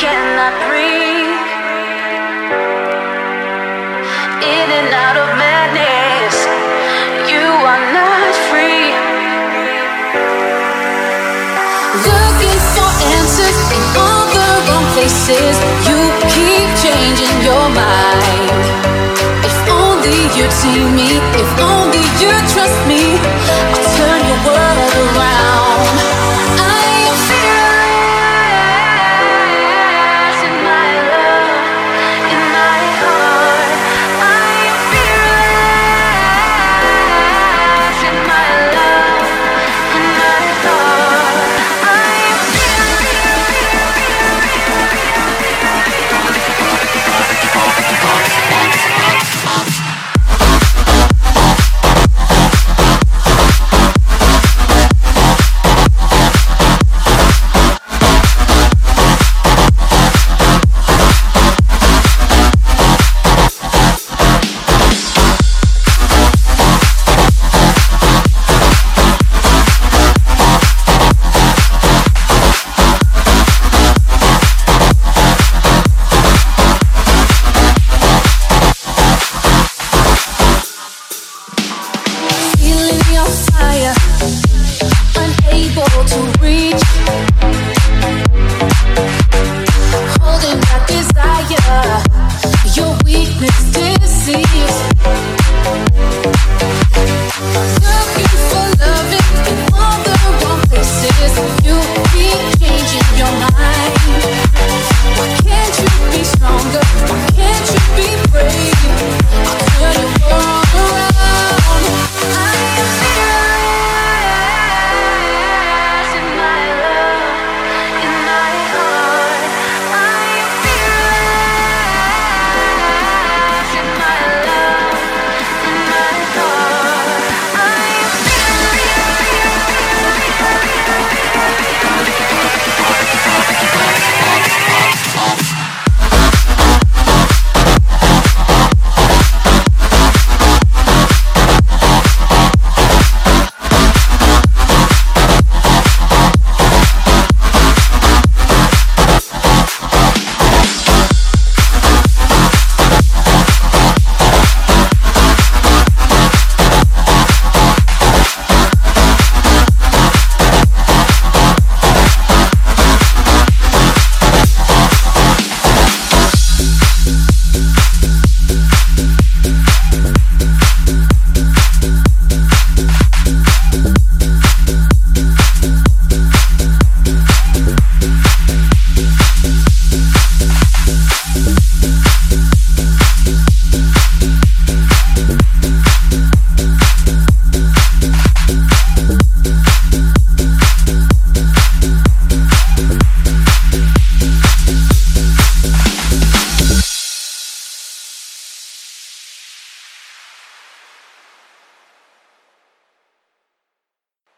cannot breathe. In and out of madness, you are not free. Looking for answers in all the wrong places. You keep changing your mind. If only you'd see me, if only you trust me.